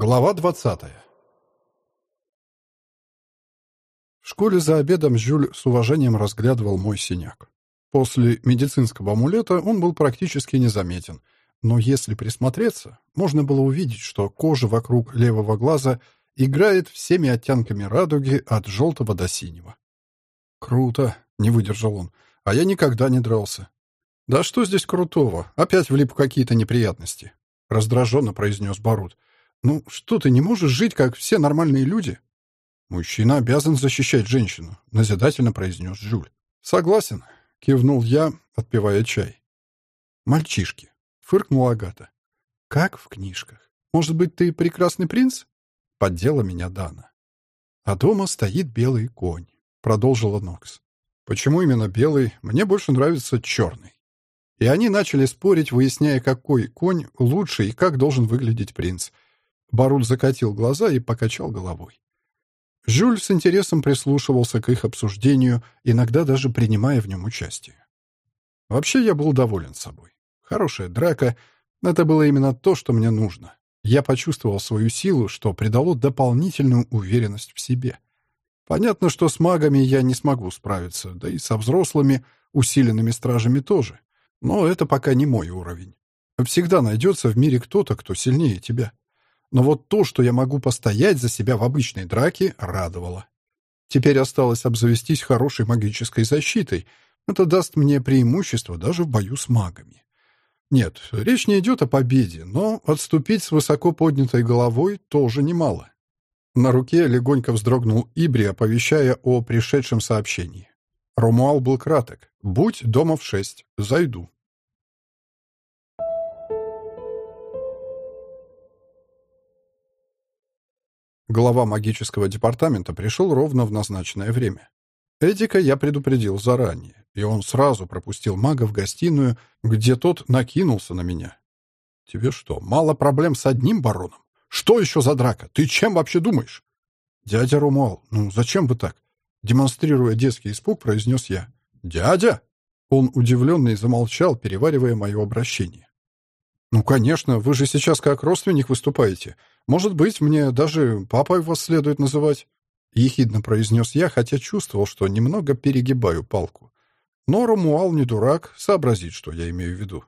Глава 20. В школе за обедом Жюль с уважением разглядывал мой синяк. После медицинского амулета он был практически незаметен, но если присмотреться, можно было увидеть, что кожа вокруг левого глаза играет всеми оттенками радуги от желтого до синего. «Круто!» — не выдержал он. «А я никогда не дрался». «Да что здесь крутого? Опять влип в какие-то неприятности», — раздраженно произнес Барут. «Ну, что ты не можешь жить, как все нормальные люди?» «Мужчина обязан защищать женщину», — назидательно произнес Жюль. «Согласен», — кивнул я, отпивая чай. «Мальчишки», — фыркнула Агата. «Как в книжках. Может быть, ты прекрасный принц?» — поддела меня Дана. «А дома стоит белый конь», — продолжила Нокс. «Почему именно белый? Мне больше нравится черный». И они начали спорить, выясняя, какой конь лучше и как должен выглядеть принц. Барут закатил глаза и покачал головой. Жюль с интересом прислушивался к их обсуждению, иногда даже принимая в нем участие. Вообще я был доволен собой. Хорошая драка — это было именно то, что мне нужно. Я почувствовал свою силу, что придало дополнительную уверенность в себе. Понятно, что с магами я не смогу справиться, да и со взрослыми, усиленными стражами тоже. Но это пока не мой уровень. Всегда найдется в мире кто-то, кто сильнее тебя. Но вот то, что я могу постоять за себя в обычной драке, радовало. Теперь осталось обзавестись хорошей магической защитой. Это даст мне преимущество даже в бою с магами. Нет, речь не идет о победе, но отступить с высоко поднятой головой тоже немало. На руке легонько вздрогнул Ибри, оповещая о пришедшем сообщении. Ромуал был краток. «Будь дома в шесть. Зайду». Глава магического департамента пришел ровно в назначенное время. Эдика я предупредил заранее, и он сразу пропустил мага в гостиную, где тот накинулся на меня. «Тебе что, мало проблем с одним бароном? Что еще за драка? Ты чем вообще думаешь?» «Дядя Румуал, ну зачем вы так?» Демонстрируя детский испуг, произнес я. «Дядя?» Он удивленный замолчал, переваривая мое обращение. «Ну, конечно, вы же сейчас как родственник выступаете. Может быть, мне даже папой вас следует называть?» Ехидно произнес я, хотя чувствовал, что немного перегибаю палку. Но Ромуал не дурак, сообразит, что я имею в виду.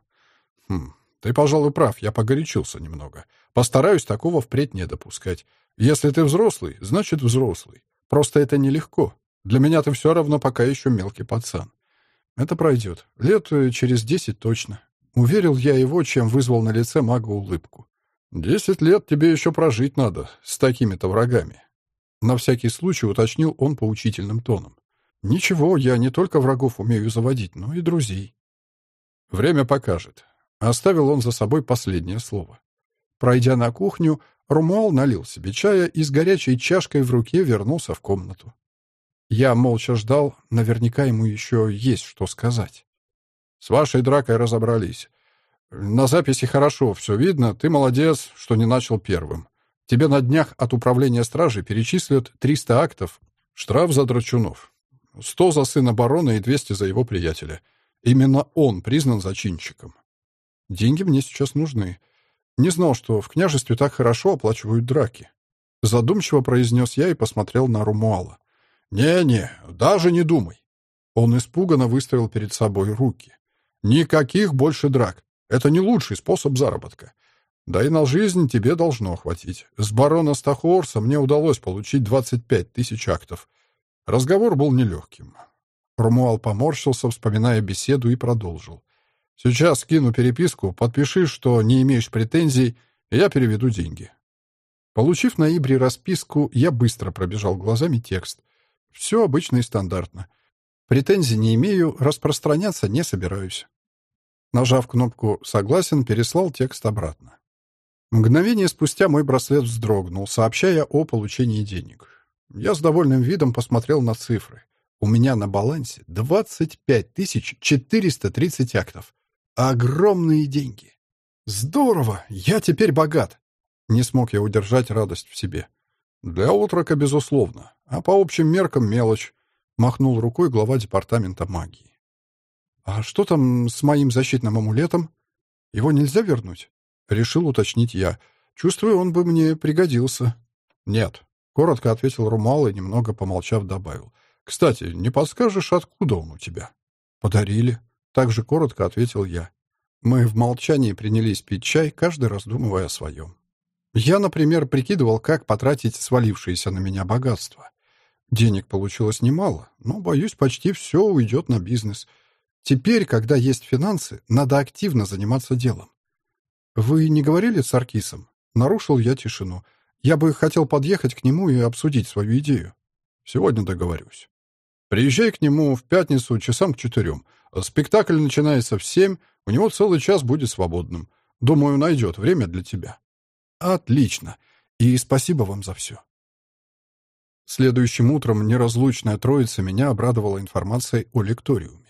«Хм, ты, пожалуй, прав, я погорячился немного. Постараюсь такого впредь не допускать. Если ты взрослый, значит взрослый. Просто это нелегко. Для меня ты все равно пока еще мелкий пацан. Это пройдет. Лет э, через десять точно. Уверил я его, чем вызвал на лице мага улыбку. «Десять лет тебе еще прожить надо с такими-то врагами». На всякий случай уточнил он поучительным тоном. «Ничего, я не только врагов умею заводить, но и друзей». «Время покажет». Оставил он за собой последнее слово. Пройдя на кухню, Румуал налил себе чая и с горячей чашкой в руке вернулся в комнату. Я молча ждал, наверняка ему еще есть что сказать. С вашей дракой разобрались. На записи хорошо, все видно. Ты молодец, что не начал первым. Тебе на днях от управления стражи перечислят 300 актов. Штраф за драчунов. 100 за сына барона и 200 за его приятеля. Именно он признан зачинщиком. Деньги мне сейчас нужны. Не знал, что в княжестве так хорошо оплачивают драки. Задумчиво произнес я и посмотрел на Румуала. «Не-не, даже не думай». Он испуганно выставил перед собой руки. Никаких больше драк. Это не лучший способ заработка. Да и на жизнь тебе должно хватить. С барона Стахорса мне удалось получить 25 тысяч актов. Разговор был нелегким. Румуал поморщился, вспоминая беседу, и продолжил. «Сейчас скину переписку, подпиши, что не имеешь претензий, и я переведу деньги». Получив на Ибре расписку, я быстро пробежал глазами текст. Все обычно и стандартно. Претензий не имею, распространяться не собираюсь. Нажав кнопку «Согласен», переслал текст обратно. Мгновение спустя мой браслет вздрогнул, сообщая о получении денег. Я с довольным видом посмотрел на цифры. У меня на балансе 25 430 актов. Огромные деньги. Здорово! Я теперь богат. Не смог я удержать радость в себе. Для отрока, безусловно. А по общим меркам мелочь. Махнул рукой глава департамента магии. «А что там с моим защитным амулетом? Его нельзя вернуть?» Решил уточнить я. Чувствую, он бы мне пригодился». «Нет», — коротко ответил Румал и, немного помолчав, добавил. «Кстати, не подскажешь, откуда он у тебя?» «Подарили», — также коротко ответил я. Мы в молчании принялись пить чай, каждый раздумывая о своем. Я, например, прикидывал, как потратить свалившееся на меня богатство. Денег получилось немало, но, боюсь, почти все уйдет на бизнес. Теперь, когда есть финансы, надо активно заниматься делом. «Вы не говорили с Аркисом?» Нарушил я тишину. Я бы хотел подъехать к нему и обсудить свою идею. Сегодня договорюсь. Приезжай к нему в пятницу часам к четырем. Спектакль начинается в семь, у него целый час будет свободным. Думаю, найдет время для тебя. Отлично. И спасибо вам за все. Следующим утром неразлучная троица меня обрадовала информацией о лекториуме.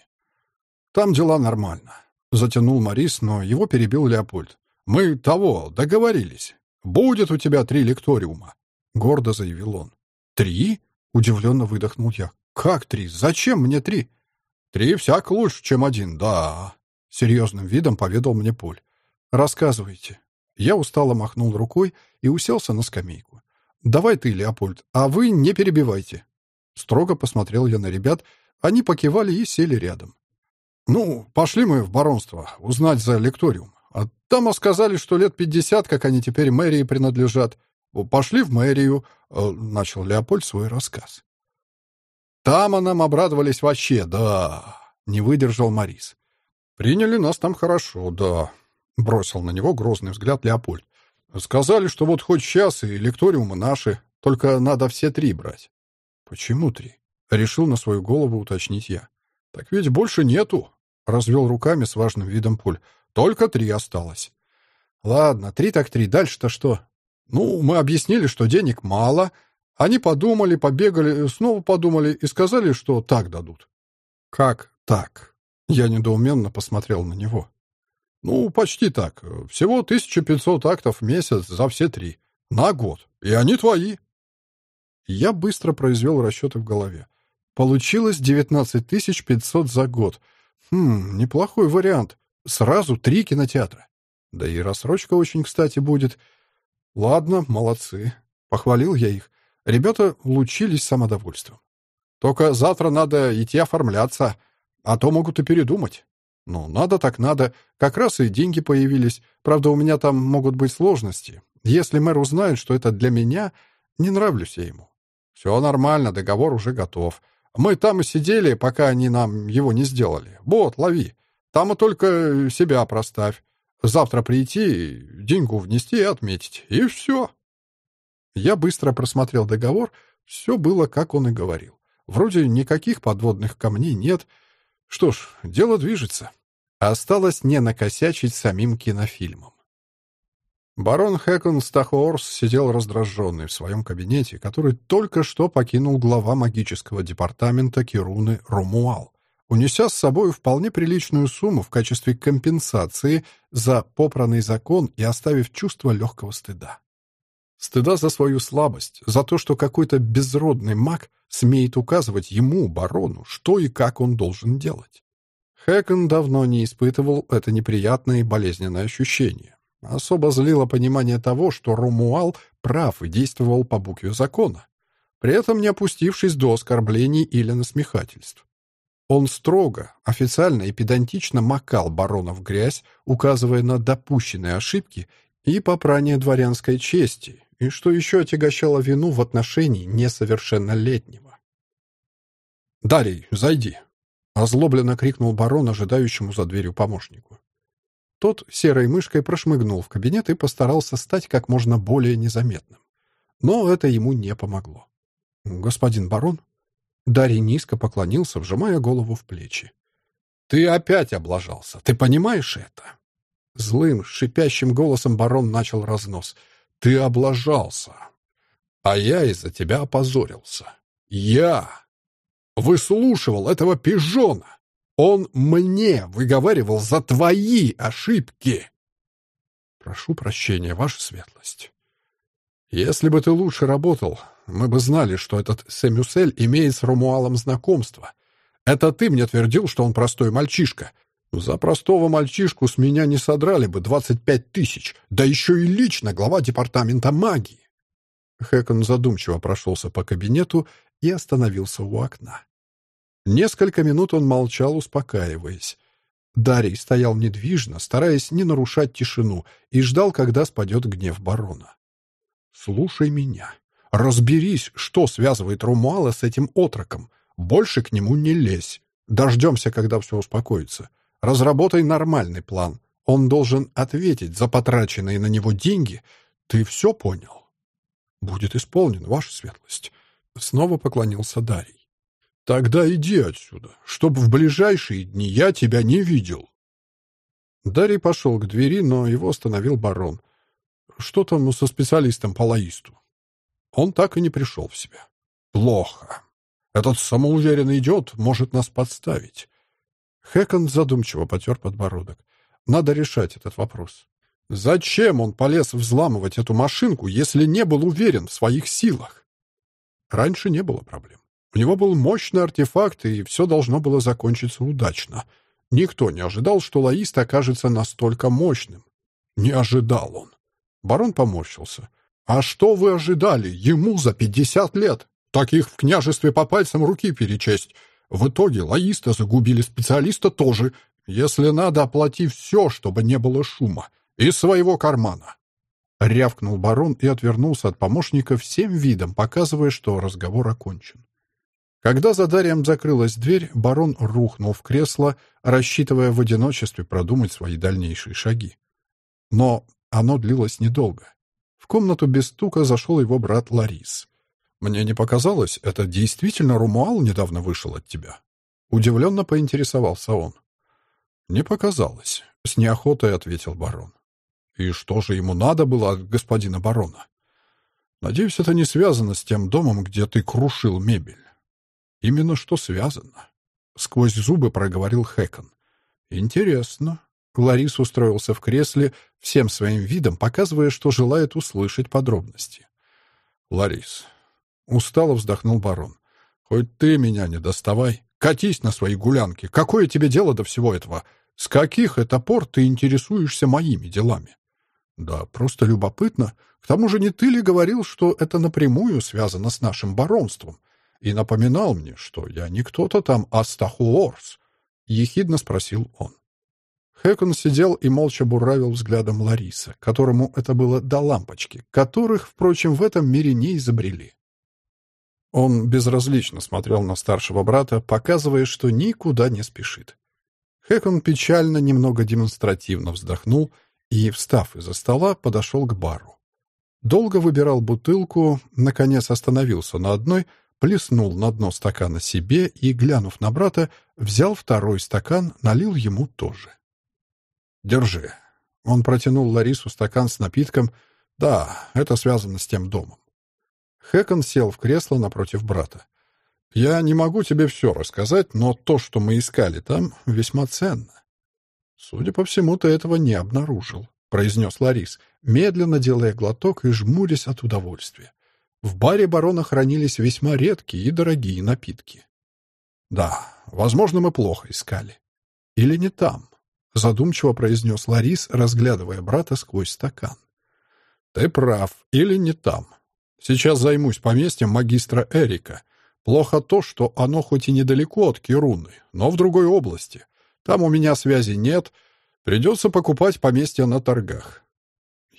Там дела нормально. Затянул Морис, но его перебил Леопольд. «Мы того, договорились. Будет у тебя три лекториума», — гордо заявил он. «Три?» — удивленно выдохнул я. «Как три? Зачем мне три?» «Три всяк лучше, чем один, да», — серьезным видом поведал мне Поль. «Рассказывайте». Я устало махнул рукой и уселся на скамейку. «Давай ты, Леопольд, а вы не перебивайте». Строго посмотрел я на ребят, они покивали и сели рядом. «Ну, пошли мы в баронство, узнать за лекториум. А там сказали, что лет пятьдесят, как они теперь мэрии принадлежат. Пошли в мэрию, э, — начал Леопольд свой рассказ. Там нам обрадовались вообще, да, — не выдержал Морис. Приняли нас там хорошо, да, — бросил на него грозный взгляд Леопольд. Сказали, что вот хоть сейчас и лекториумы наши, только надо все три брать. Почему три? Решил на свою голову уточнить я. Так ведь больше нету, — развел руками с важным видом Поль. Только три осталось. Ладно, три так три. Дальше-то что? Ну, мы объяснили, что денег мало. Они подумали, побегали, снова подумали и сказали, что так дадут. Как так? Я недоуменно посмотрел на него. Ну, почти так. Всего 1500 актов в месяц за все три. На год. И они твои. Я быстро произвел расчеты в голове. Получилось 19500 за год. Хм, неплохой вариант. Сразу три кинотеатра. Да и рассрочка очень кстати будет. Ладно, молодцы. Похвалил я их. Ребята лучились самодовольством. Только завтра надо идти оформляться, а то могут и передумать. Ну, надо так надо. Как раз и деньги появились. Правда, у меня там могут быть сложности. Если мэр узнает, что это для меня, не нравлюсь я ему. Все нормально, договор уже готов. Мы там и сидели, пока они нам его не сделали. Вот, лови. Там и только себя проставь. Завтра прийти, деньгу внести и отметить. И все. Я быстро просмотрел договор. Все было, как он и говорил. Вроде никаких подводных камней нет. Что ж, дело движется. Осталось не накосячить самим кинофильмом. Барон Хэкон Стахоорс сидел раздраженный в своем кабинете, который только что покинул глава магического департамента Кируны Румуал унеся с собой вполне приличную сумму в качестве компенсации за попранный закон и оставив чувство легкого стыда. Стыда за свою слабость, за то, что какой-то безродный маг смеет указывать ему, барону, что и как он должен делать. Хэкон давно не испытывал это неприятное и болезненное ощущение. Особо злило понимание того, что Румуал прав и действовал по букве закона, при этом не опустившись до оскорблений или насмехательств. Он строго, официально и педантично макал барона в грязь, указывая на допущенные ошибки и попрание дворянской чести, и что еще отягощало вину в отношении несовершеннолетнего. «Дарий, зайди!» — озлобленно крикнул барон ожидающему за дверью помощнику. Тот серой мышкой прошмыгнул в кабинет и постарался стать как можно более незаметным. Но это ему не помогло. «Господин барон?» Дарий низко поклонился, вжимая голову в плечи. «Ты опять облажался. Ты понимаешь это?» Злым, шипящим голосом барон начал разнос. «Ты облажался. А я из-за тебя опозорился. Я выслушивал этого пижона. Он мне выговаривал за твои ошибки. Прошу прощения, ваша светлость. Если бы ты лучше работал, мы бы знали, что этот Сэмюсель имеет с Ромуалом знакомство. Это ты мне твердил, что он простой мальчишка. За простого мальчишку с меня не содрали бы 25 тысяч, да еще и лично глава департамента магии. Хэкон задумчиво прошелся по кабинету и остановился у окна. Несколько минут он молчал, успокаиваясь. Дарий стоял недвижно, стараясь не нарушать тишину, и ждал, когда спадет гнев барона. «Слушай меня. Разберись, что связывает Румуала с этим отроком. Больше к нему не лезь. Дождемся, когда все успокоится. Разработай нормальный план. Он должен ответить за потраченные на него деньги. Ты все понял?» «Будет исполнен, ваша светлость». Снова поклонился Дарий. «Тогда иди отсюда, чтоб в ближайшие дни я тебя не видел». Дарий пошел к двери, но его остановил барон. «Что там со специалистом по лаисту?» Он так и не пришел в себя. «Плохо. Этот самоуверенный идиот может нас подставить». Хэкон задумчиво потер подбородок. «Надо решать этот вопрос. Зачем он полез взламывать эту машинку, если не был уверен в своих силах? Раньше не было проблем. У него был мощный артефакт, и все должно было закончиться удачно. Никто не ожидал, что лаист окажется настолько мощным. Не ожидал он. Барон поморщился. «А что вы ожидали? Ему за пятьдесят лет! Таких в княжестве по пальцам руки перечесть. В итоге лаиста загубили специалиста тоже. Если надо, оплати все, чтобы не было шума. «Из своего кармана!» Рявкнул барон и отвернулся от помощника всем видом, показывая, что разговор окончен. Когда за Дарием закрылась дверь, барон рухнул в кресло, рассчитывая в одиночестве продумать свои дальнейшие шаги. Но оно длилось недолго. В комнату без стука зашел его брат Ларис. «Мне не показалось, это действительно Румуал недавно вышел от тебя?» Удивленно поинтересовался он. «Не показалось», — с неохотой ответил барон. И что же ему надо было от господина барона? Надеюсь, это не связано с тем домом, где ты крушил мебель. Именно что связано. Сквозь зубы проговорил Хэкон. Интересно. Ларис устроился в кресле, всем своим видом показывая, что желает услышать подробности. Ларис. Устало вздохнул барон. Хоть ты меня не доставай. Катись на свои гулянки. Какое тебе дело до всего этого? С каких это пор ты интересуешься моими делами? Да, просто любопытно. К тому же не ты ли говорил, что это напрямую связано с нашим баронством? И напоминал мне, что я не кто-то там, а Стахуорс. Ехидно спросил он. Хэкон сидел и молча буравил взглядом Лариса, которому это было до лампочки, которых, впрочем, в этом мире не изобрели. Он безразлично смотрел на старшего брата, показывая, что никуда не спешит. Хэкон печально, немного демонстративно вздохнул и, встав из-за стола, подошел к бару. Долго выбирал бутылку, наконец остановился на одной, плеснул на дно стакана себе и, глянув на брата, взял второй стакан, налил ему тоже. «Держи». Он протянул Ларису стакан с напитком. «Да, это связано с тем домом». Хэкон сел в кресло напротив брата. «Я не могу тебе все рассказать, но то, что мы искали там, весьма ценно. «Судя по всему, ты этого не обнаружил», — произнес Ларис, медленно делая глоток и жмурясь от удовольствия. В баре барона хранились весьма редкие и дорогие напитки. «Да, возможно, мы плохо искали. Или не там», — задумчиво произнес Ларис, разглядывая брата сквозь стакан. «Ты прав, или не там. Сейчас займусь поместьем магистра Эрика. Плохо то, что оно хоть и недалеко от Кируны, но в другой области. Там у меня связи нет. Придется покупать поместье на торгах.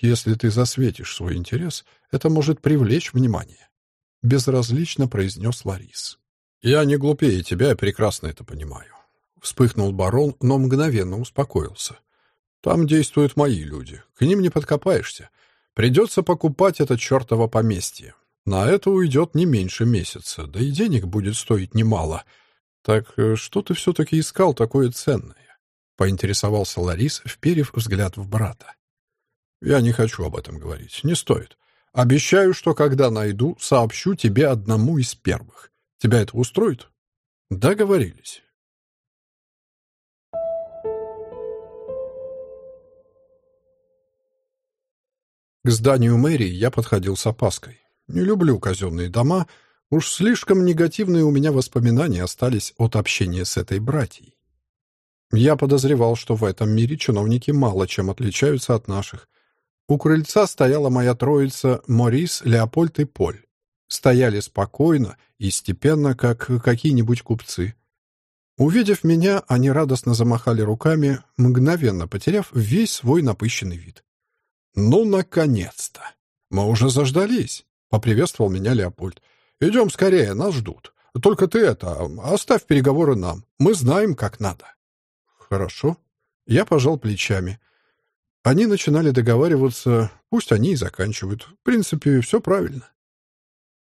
Если ты засветишь свой интерес, это может привлечь внимание. Безразлично произнес Ларис. Я не глупее тебя, прекрасно это понимаю. Вспыхнул барон, но мгновенно успокоился. Там действуют мои люди. К ним не подкопаешься. Придется покупать это чертово поместье. На это уйдет не меньше месяца, да и денег будет стоить немало — «Так э, что ты все-таки искал такое ценное?» — поинтересовался Ларис, вперев взгляд в брата. «Я не хочу об этом говорить. Не стоит. Обещаю, что когда найду, сообщу тебе одному из первых. Тебя это устроит?» «Договорились». К зданию мэрии я подходил с опаской. Не люблю казенные дома, Уж слишком негативные у меня воспоминания остались от общения с этой братьей. Я подозревал, что в этом мире чиновники мало чем отличаются от наших. У крыльца стояла моя троица Морис, Леопольд и Поль. Стояли спокойно и степенно, как какие-нибудь купцы. Увидев меня, они радостно замахали руками, мгновенно потеряв весь свой напыщенный вид. «Ну, наконец-то! Мы уже заждались!» — поприветствовал меня Леопольд. «Идем скорее, нас ждут. Только ты это, оставь переговоры нам. Мы знаем, как надо». «Хорошо». Я пожал плечами. Они начинали договариваться, пусть они и заканчивают. В принципе, все правильно.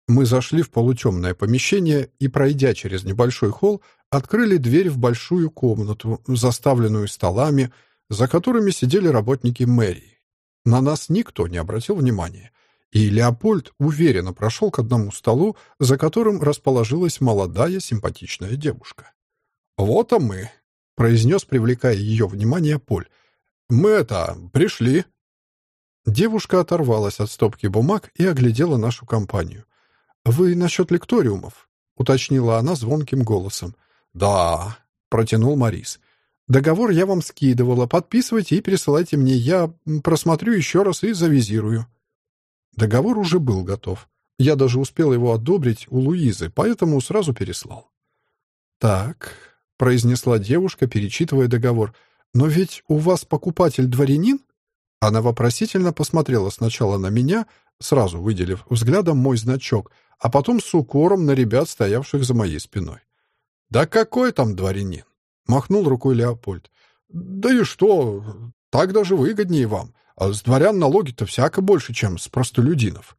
Мы зашли в полутемное помещение и, пройдя через небольшой холл, открыли дверь в большую комнату, заставленную столами, за которыми сидели работники мэрии. На нас никто не обратил внимания, и Леопольд уверенно прошел к одному столу, за которым расположилась молодая симпатичная девушка. «Вот а мы», — произнес, привлекая ее внимание Поль. «Мы это, пришли». Девушка оторвалась от стопки бумаг и оглядела нашу компанию. «Вы насчет лекториумов?» — уточнила она звонким голосом. «Да», — протянул Морис. «Договор я вам скидывала. Подписывайте и присылайте мне. Я просмотрю еще раз и завизирую». Договор уже был готов. Я даже успел его одобрить у Луизы, поэтому сразу переслал. «Так», — произнесла девушка, перечитывая договор, «но ведь у вас покупатель дворянин?» Она вопросительно посмотрела сначала на меня, сразу выделив взглядом мой значок, а потом с укором на ребят, стоявших за моей спиной. «Да какой там дворянин?» — махнул рукой Леопольд. «Да и что? Так даже выгоднее вам. А с дворян налоги-то всяко больше, чем с простолюдинов».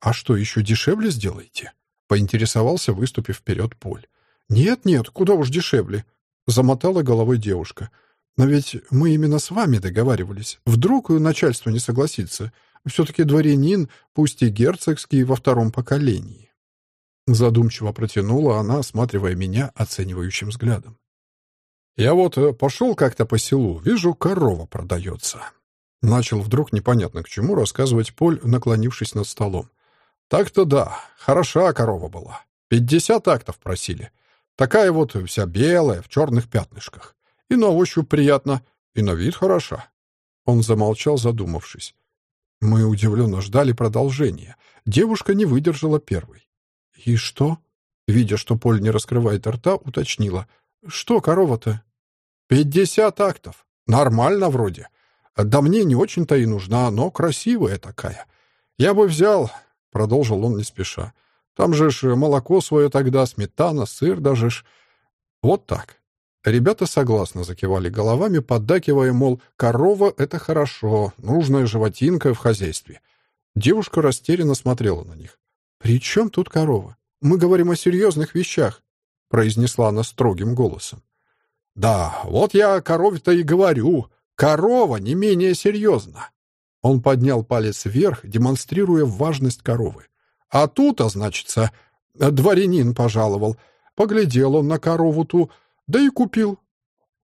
«А что, еще дешевле сделаете?» — поинтересовался, выступив вперед Поль. «Нет-нет, куда уж дешевле», — замотала головой девушка. «Но ведь мы именно с вами договаривались. Вдруг начальство не согласится. Все-таки дворянин, пусть и герцогский, во втором поколении». Задумчиво протянула она, осматривая меня оценивающим взглядом. «Я вот э, пошел как-то по селу, вижу, корова продается». Начал вдруг непонятно к чему рассказывать Поль, наклонившись над столом. «Так-то да, хороша корова была. Пятьдесят актов просили. Такая вот вся белая, в черных пятнышках. И на ощупь приятно, и на вид хороша». Он замолчал, задумавшись. Мы удивленно ждали продолжения. Девушка не выдержала первой. «И что?» Видя, что Поль не раскрывает рта, уточнила. «Что корова-то?» «Пятьдесят актов. Нормально вроде. Да мне не очень-то и нужна, но красивая такая. Я бы взял...» — продолжил он не спеша. «Там же ж молоко свое тогда, сметана, сыр даже ж...» «Вот так». Ребята согласно закивали головами, поддакивая, мол, корова — это хорошо, нужная животинка в хозяйстве. Девушка растерянно смотрела на них. «При чем тут корова? Мы говорим о серьезных вещах», — произнесла она строгим голосом. «Да, вот я о корове-то и говорю. Корова не менее серьезна». Он поднял палец вверх, демонстрируя важность коровы. «А тут, а значится, дворянин пожаловал. Поглядел он на корову ту, да и купил».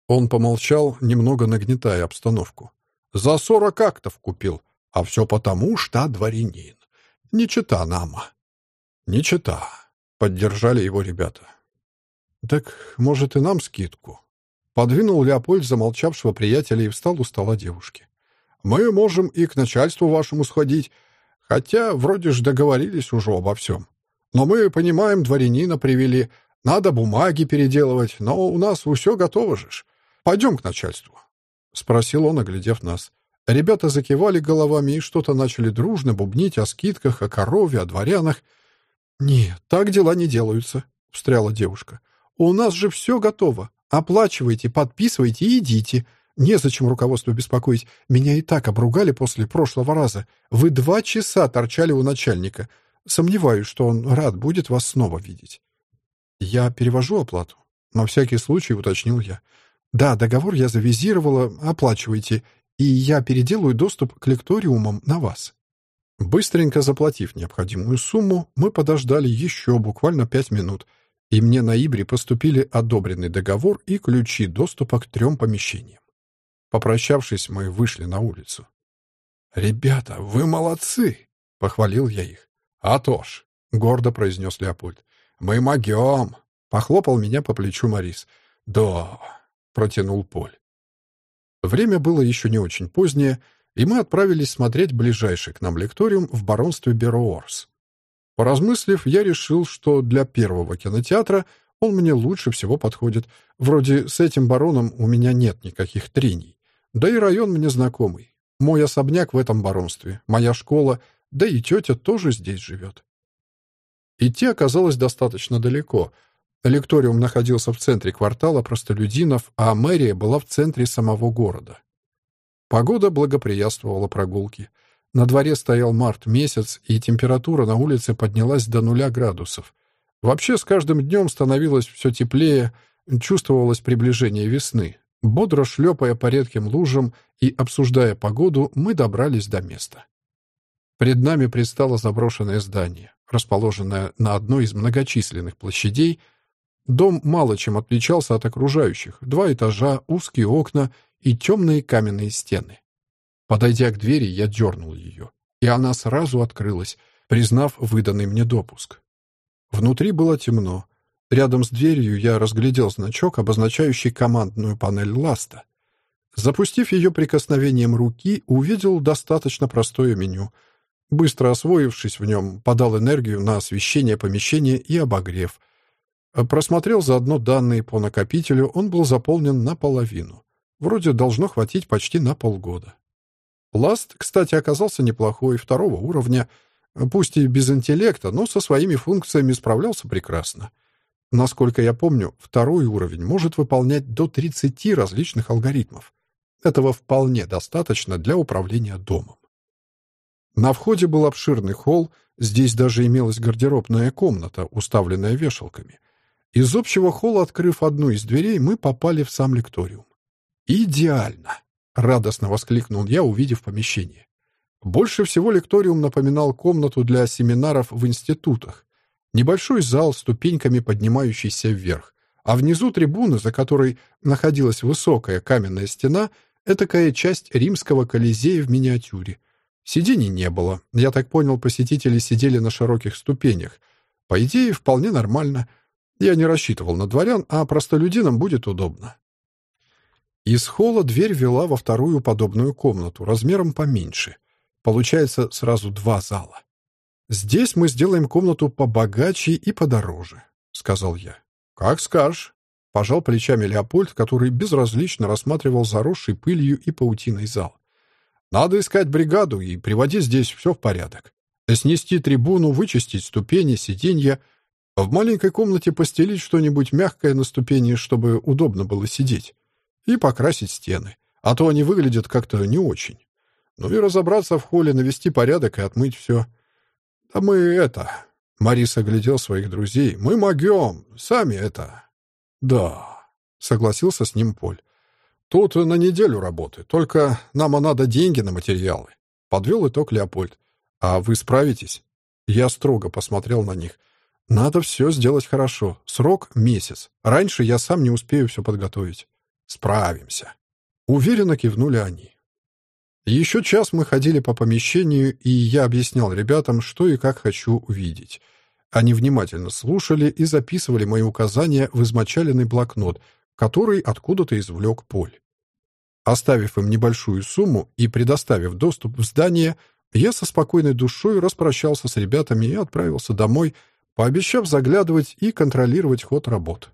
Он помолчал, немного нагнетая обстановку. «За сорок актов купил, а все потому, что дворянин. Не чита нама». «Не чита», — поддержали его ребята. «Так, может, и нам скидку?» Подвинул Леопольд замолчавшего приятеля и встал у стола девушки. «Мы можем и к начальству вашему сходить, хотя вроде ж договорились уже обо всем. Но мы, понимаем, дворянина привели, надо бумаги переделывать, но у нас все готово же. Пойдем к начальству», — спросил он, оглядев нас. Ребята закивали головами и что-то начали дружно бубнить о скидках, о корове, о дворянах — «Нет, так дела не делаются», — встряла девушка. «У нас же все готово. Оплачивайте, подписывайте и идите. Незачем руководство беспокоить. Меня и так обругали после прошлого раза. Вы два часа торчали у начальника. Сомневаюсь, что он рад будет вас снова видеть». «Я перевожу оплату?» На всякий случай уточнил я. «Да, договор я завизировала, оплачивайте, и я переделаю доступ к лекториумам на вас». Быстренько заплатив необходимую сумму, мы подождали еще буквально пять минут, и мне на Ибре поступили одобренный договор и ключи доступа к трем помещениям. Попрощавшись, мы вышли на улицу. «Ребята, вы молодцы!» — похвалил я их. «А то ж!» — гордо произнес Леопольд. «Мы могем!» — похлопал меня по плечу Морис. «Да!» — протянул Поль. Время было еще не очень позднее, и мы отправились смотреть ближайший к нам лекториум в баронстве Бероорс. Поразмыслив, я решил, что для первого кинотеатра он мне лучше всего подходит. Вроде с этим бароном у меня нет никаких трений. Да и район мне знакомый. Мой особняк в этом баронстве, моя школа, да и тетя тоже здесь живет. Идти оказалось достаточно далеко. Лекториум находился в центре квартала простолюдинов, а мэрия была в центре самого города. Погода благоприятствовала прогулке. На дворе стоял март месяц, и температура на улице поднялась до нуля градусов. Вообще, с каждым днем становилось все теплее, чувствовалось приближение весны. Бодро шлепая по редким лужам и обсуждая погоду, мы добрались до места. Пред нами предстало заброшенное здание, расположенное на одной из многочисленных площадей. Дом мало чем отличался от окружающих. Два этажа, узкие окна и темные каменные стены. Подойдя к двери, я дернул ее, и она сразу открылась, признав выданный мне допуск. Внутри было темно. Рядом с дверью я разглядел значок, обозначающий командную панель «Ласта». Запустив ее прикосновением руки, увидел достаточно простое меню — Быстро освоившись в нем, подал энергию на освещение помещения и обогрев. Просмотрел заодно данные по накопителю, он был заполнен наполовину. Вроде должно хватить почти на полгода. Ласт, кстати, оказался неплохой, второго уровня, пусть и без интеллекта, но со своими функциями справлялся прекрасно. Насколько я помню, второй уровень может выполнять до 30 различных алгоритмов. Этого вполне достаточно для управления домом. На входе был обширный холл, здесь даже имелась гардеробная комната, уставленная вешалками. Из общего холла, открыв одну из дверей, мы попали в сам лекториум. «Идеально!» — радостно воскликнул я, увидев помещение. Больше всего лекториум напоминал комнату для семинаров в институтах. Небольшой зал, ступеньками поднимающийся вверх, а внизу трибуны, за которой находилась высокая каменная стена, этакая часть римского колизея в миниатюре — Сидений не было. Я так понял, посетители сидели на широких ступенях. По идее, вполне нормально. Я не рассчитывал на дворян, а простолюдинам будет удобно. Из холла дверь вела во вторую подобную комнату, размером поменьше. Получается сразу два зала. «Здесь мы сделаем комнату побогаче и подороже», — сказал я. «Как скажешь», — пожал плечами Леопольд, который безразлично рассматривал заросший пылью и паутиной зал. Надо искать бригаду и приводить здесь все в порядок. Снести трибуну, вычистить ступени, сиденья. В маленькой комнате постелить что-нибудь мягкое на ступени, чтобы удобно было сидеть. И покрасить стены. А то они выглядят как-то не очень. Ну и разобраться в холле, навести порядок и отмыть все. Да мы это... Марис оглядел своих друзей. Мы могем. Сами это... Да, согласился с ним Поль. Тут на неделю работы, только нам надо деньги на материалы. Подвел итог Леопольд. А вы справитесь? Я строго посмотрел на них. Надо все сделать хорошо. Срок — месяц. Раньше я сам не успею все подготовить. Справимся. Уверенно кивнули они. Еще час мы ходили по помещению, и я объяснял ребятам, что и как хочу увидеть. Они внимательно слушали и записывали мои указания в измочаленный блокнот, который откуда-то извлек Поль. Оставив им небольшую сумму и предоставив доступ в здание, я со спокойной душой распрощался с ребятами и отправился домой, пообещав заглядывать и контролировать ход работ.